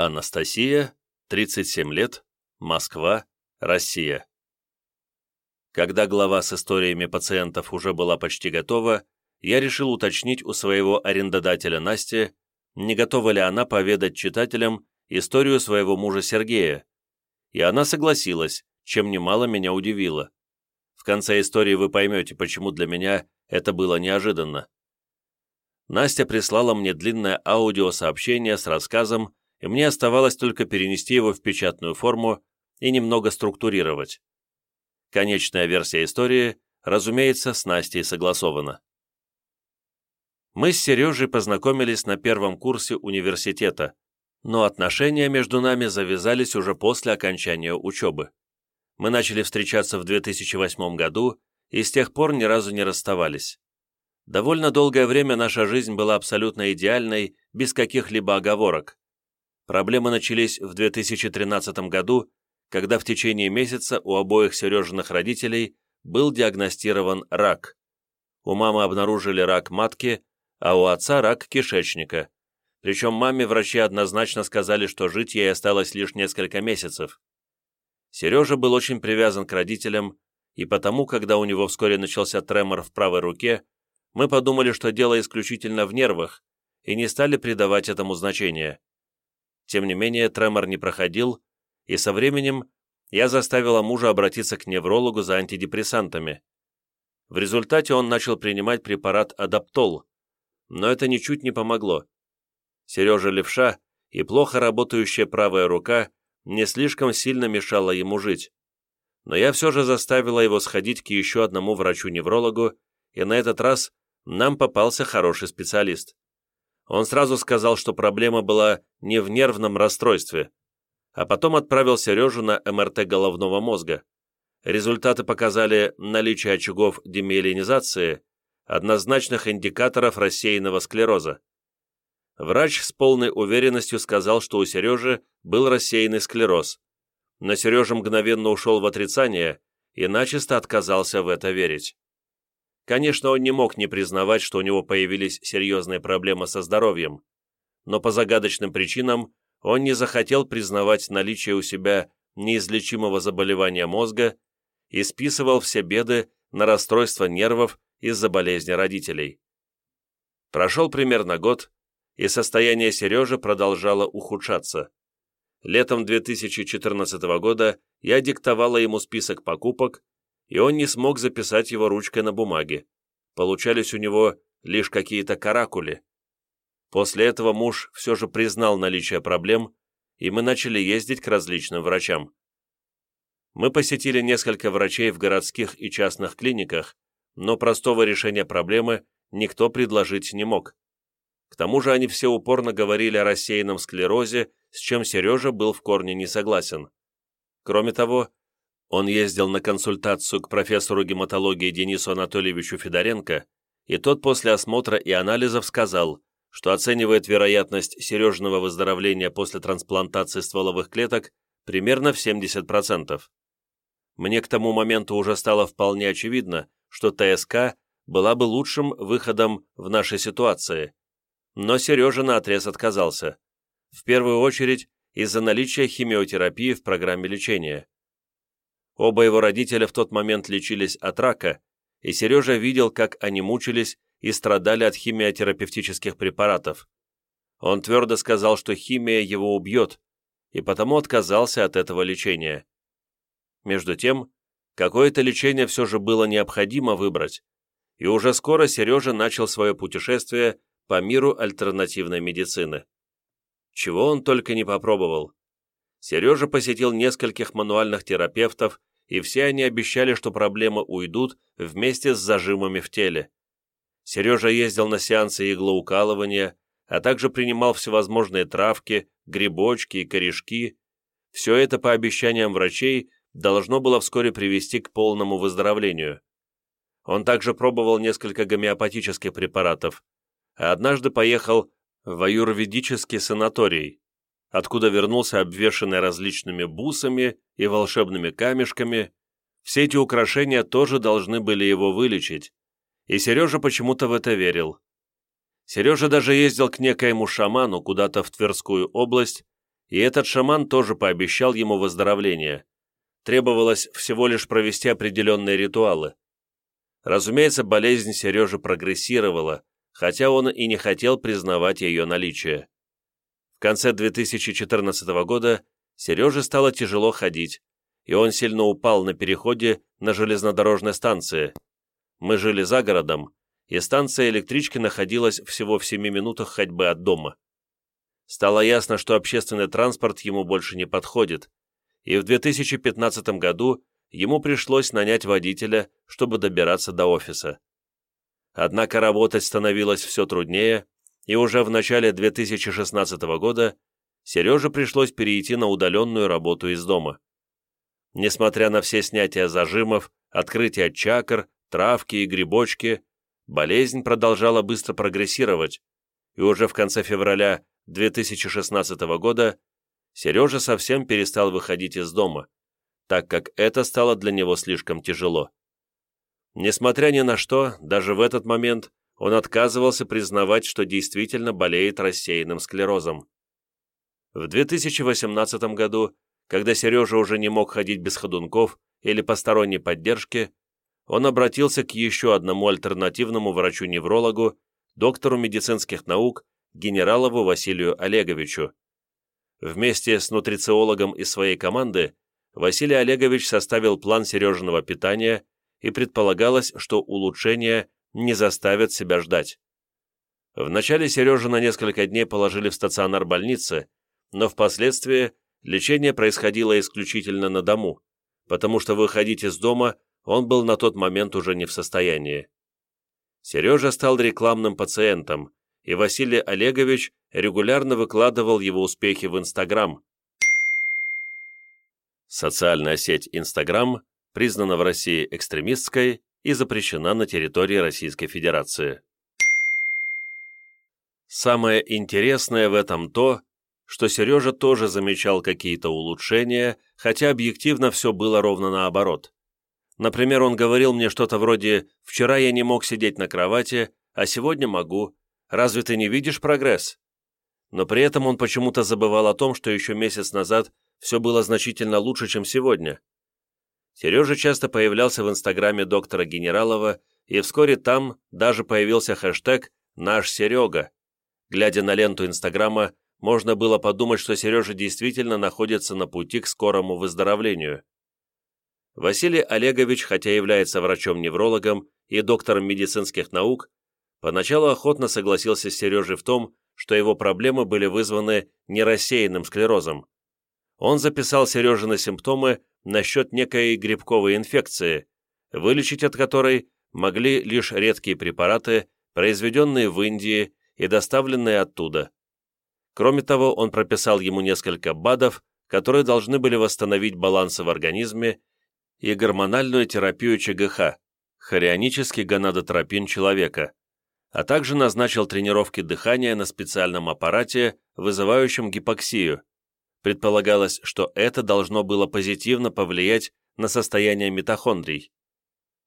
Анастасия, 37 лет, Москва, Россия. Когда глава с историями пациентов уже была почти готова, я решил уточнить у своего арендодателя Насти, не готова ли она поведать читателям историю своего мужа Сергея. И она согласилась, чем немало меня удивило. В конце истории вы поймете, почему для меня это было неожиданно. Настя прислала мне длинное аудиосообщение с рассказом, и мне оставалось только перенести его в печатную форму и немного структурировать. Конечная версия истории, разумеется, с Настей согласована. Мы с Сережей познакомились на первом курсе университета, но отношения между нами завязались уже после окончания учебы. Мы начали встречаться в 2008 году и с тех пор ни разу не расставались. Довольно долгое время наша жизнь была абсолютно идеальной, без каких-либо оговорок. Проблемы начались в 2013 году, когда в течение месяца у обоих Сережиных родителей был диагностирован рак. У мамы обнаружили рак матки, а у отца рак кишечника. Причем маме врачи однозначно сказали, что жить ей осталось лишь несколько месяцев. Сережа был очень привязан к родителям, и потому, когда у него вскоре начался тремор в правой руке, мы подумали, что дело исключительно в нервах, и не стали придавать этому значения. Тем не менее, тремор не проходил, и со временем я заставила мужа обратиться к неврологу за антидепрессантами. В результате он начал принимать препарат Адаптол, но это ничуть не помогло. Сережа левша и плохо работающая правая рука не слишком сильно мешала ему жить. Но я все же заставила его сходить к еще одному врачу-неврологу, и на этот раз нам попался хороший специалист. Он сразу сказал, что проблема была не в нервном расстройстве, а потом отправил Сережу на МРТ головного мозга. Результаты показали наличие очагов демиелинизации, однозначных индикаторов рассеянного склероза. Врач с полной уверенностью сказал, что у Сережи был рассеянный склероз, но Сережа мгновенно ушел в отрицание и начисто отказался в это верить. Конечно, он не мог не признавать, что у него появились серьезные проблемы со здоровьем, но по загадочным причинам он не захотел признавать наличие у себя неизлечимого заболевания мозга и списывал все беды на расстройство нервов из-за болезни родителей. Прошел примерно год, и состояние Сережи продолжало ухудшаться. Летом 2014 года я диктовала ему список покупок, и он не смог записать его ручкой на бумаге. Получались у него лишь какие-то каракули. После этого муж все же признал наличие проблем, и мы начали ездить к различным врачам. Мы посетили несколько врачей в городских и частных клиниках, но простого решения проблемы никто предложить не мог. К тому же они все упорно говорили о рассеянном склерозе, с чем Сережа был в корне не согласен. Кроме того, он ездил на консультацию к профессору гематологии Денису Анатольевичу Федоренко, и тот после осмотра и анализов сказал, что оценивает вероятность Сережного выздоровления после трансплантации стволовых клеток примерно в 70%. Мне к тому моменту уже стало вполне очевидно, что ТСК была бы лучшим выходом в нашей ситуации, но Сережа наотрез отказался. В первую очередь из-за наличия химиотерапии в программе лечения. Оба его родителя в тот момент лечились от рака, и Сережа видел, как они мучились и страдали от химиотерапевтических препаратов. Он твердо сказал, что химия его убьет, и потому отказался от этого лечения. Между тем, какое-то лечение все же было необходимо выбрать, и уже скоро Сережа начал свое путешествие по миру альтернативной медицины. Чего он только не попробовал. Сережа посетил нескольких мануальных терапевтов и все они обещали, что проблемы уйдут вместе с зажимами в теле. Сережа ездил на сеансы иглоукалывания, а также принимал всевозможные травки, грибочки и корешки. Все это, по обещаниям врачей, должно было вскоре привести к полному выздоровлению. Он также пробовал несколько гомеопатических препаратов, а однажды поехал в аюрведический санаторий, откуда вернулся обвешанный различными бусами и волшебными камешками. Все эти украшения тоже должны были его вылечить, и Сережа почему-то в это верил. Сережа даже ездил к некоему шаману куда-то в Тверскую область, и этот шаман тоже пообещал ему выздоровление. Требовалось всего лишь провести определенные ритуалы. Разумеется, болезнь Сережи прогрессировала, хотя он и не хотел признавать ее наличие. В конце 2014 года Сереже стало тяжело ходить, и он сильно упал на переходе на железнодорожной станции. Мы жили за городом, и станция электрички находилась всего в 7 минутах ходьбы от дома. Стало ясно, что общественный транспорт ему больше не подходит, и в 2015 году ему пришлось нанять водителя, чтобы добираться до офиса. Однако работать становилось все труднее, и уже в начале 2016 года Сереже пришлось перейти на удаленную работу из дома. Несмотря на все снятия зажимов, открытие чакр, травки и грибочки, болезнь продолжала быстро прогрессировать, и уже в конце февраля 2016 года Сережа совсем перестал выходить из дома, так как это стало для него слишком тяжело. Несмотря ни на что, даже в этот момент он отказывался признавать, что действительно болеет рассеянным склерозом. В 2018 году, когда Сережа уже не мог ходить без ходунков или посторонней поддержки, он обратился к еще одному альтернативному врачу-неврологу, доктору медицинских наук, генералову Василию Олеговичу. Вместе с нутрициологом из своей команды Василий Олегович составил план Сережиного питания и предполагалось, что улучшения не заставят себя ждать. Вначале Сережу на несколько дней положили в стационар больницы, но впоследствии лечение происходило исключительно на дому, потому что выходить из дома он был на тот момент уже не в состоянии. Сережа стал рекламным пациентом, и Василий Олегович регулярно выкладывал его успехи в Инстаграм. Социальная сеть Инстаграм признана в России экстремистской и запрещена на территории Российской Федерации. Самое интересное в этом то, что Сережа тоже замечал какие-то улучшения, хотя объективно все было ровно наоборот. Например, он говорил мне что-то вроде «Вчера я не мог сидеть на кровати, а сегодня могу, Разве ты не видишь прогресс?» Но при этом он почему-то забывал о том, что еще месяц назад все было значительно лучше, чем сегодня. Сережа часто появлялся в инстаграме доктора Генералова, и вскоре там даже появился хэштег «Наш Серега». Глядя на ленту инстаграма, можно было подумать, что Сережа действительно находится на пути к скорому выздоровлению. Василий Олегович, хотя является врачом-неврологом и доктором медицинских наук, Поначалу охотно согласился с Сережей в том, что его проблемы были вызваны не рассеянным склерозом. Он записал Сережины симптомы насчет некой грибковой инфекции, вылечить от которой могли лишь редкие препараты, произведенные в Индии и доставленные оттуда. Кроме того, он прописал ему несколько БАДов, которые должны были восстановить балансы в организме и гормональную терапию ЧГХ, хорионический гонадотропин человека, а также назначил тренировки дыхания на специальном аппарате, вызывающем гипоксию. Предполагалось, что это должно было позитивно повлиять на состояние митохондрий.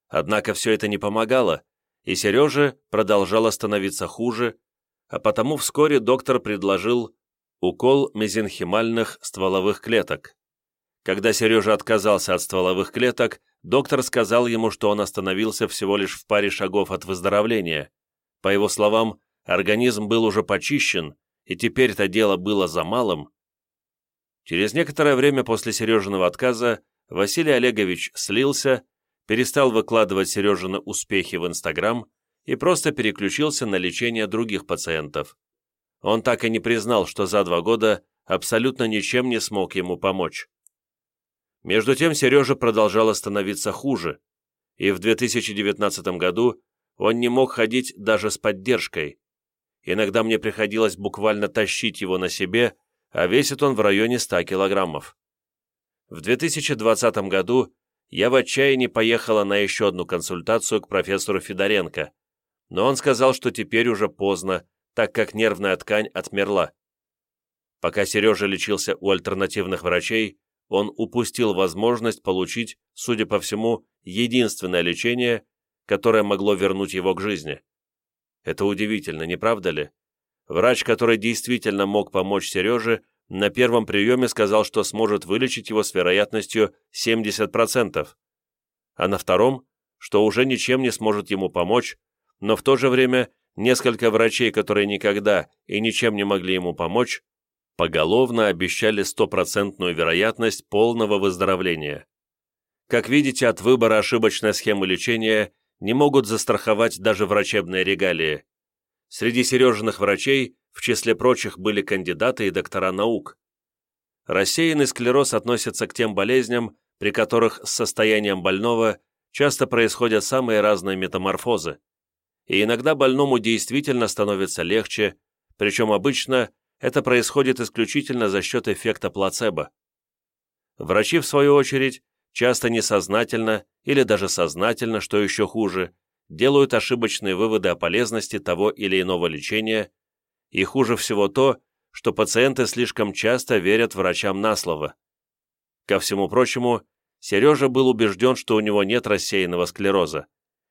Однако все это не помогало, и Сереже продолжало становиться хуже, а потому вскоре доктор предложил укол мезенхимальных стволовых клеток. Когда Сережа отказался от стволовых клеток, доктор сказал ему, что он остановился всего лишь в паре шагов от выздоровления, по его словам, организм был уже почищен, и теперь это дело было за малым. Через некоторое время после Сережиного отказа Василий Олегович слился, перестал выкладывать Сережины успехи в Инстаграм и просто переключился на лечение других пациентов. Он так и не признал, что за два года абсолютно ничем не смог ему помочь. Между тем Сережа продолжал становиться хуже, и в 2019 году он не мог ходить даже с поддержкой. Иногда мне приходилось буквально тащить его на себе, а весит он в районе 100 килограммов. В 2020 году я в отчаянии поехала на еще одну консультацию к профессору Федоренко, но он сказал, что теперь уже поздно, так как нервная ткань отмерла. Пока Сережа лечился у альтернативных врачей, он упустил возможность получить, судя по всему, единственное лечение, которое могло вернуть его к жизни. Это удивительно, не правда ли? Врач, который действительно мог помочь Сереже, на первом приеме сказал, что сможет вылечить его с вероятностью 70%, а на втором, что уже ничем не сможет ему помочь, но в то же время несколько врачей, которые никогда и ничем не могли ему помочь, поголовно обещали стопроцентную вероятность полного выздоровления. Как видите, от выбора ошибочной схемы лечения не могут застраховать даже врачебные регалии. Среди Сережиных врачей, в числе прочих, были кандидаты и доктора наук. Рассеянный склероз относится к тем болезням, при которых с состоянием больного часто происходят самые разные метаморфозы. И иногда больному действительно становится легче, причем обычно это происходит исключительно за счет эффекта плацебо. Врачи, в свою очередь, часто несознательно или даже сознательно, что еще хуже, делают ошибочные выводы о полезности того или иного лечения, и хуже всего то, что пациенты слишком часто верят врачам на слово. Ко всему прочему, Сережа был убежден, что у него нет рассеянного склероза,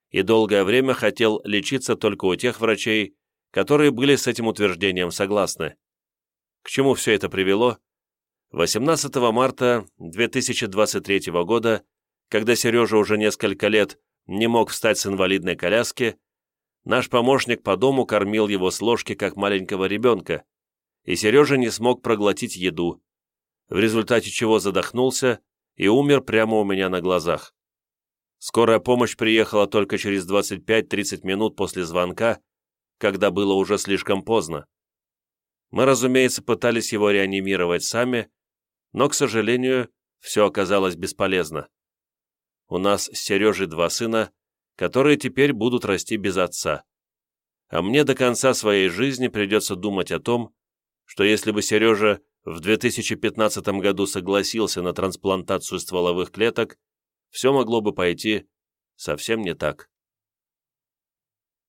и долгое время хотел лечиться только у тех врачей, которые были с этим утверждением согласны. К чему все это привело? 18 марта 2023 года, когда Сережа уже несколько лет не мог встать с инвалидной коляски, наш помощник по дому кормил его с ложки, как маленького ребенка, и Сережа не смог проглотить еду, в результате чего задохнулся и умер прямо у меня на глазах. Скорая помощь приехала только через 25-30 минут после звонка, когда было уже слишком поздно. Мы, разумеется, пытались его реанимировать сами, но, к сожалению, все оказалось бесполезно. У нас с Сережей два сына, которые теперь будут расти без отца. А мне до конца своей жизни придется думать о том, что если бы Сережа в 2015 году согласился на трансплантацию стволовых клеток, все могло бы пойти совсем не так.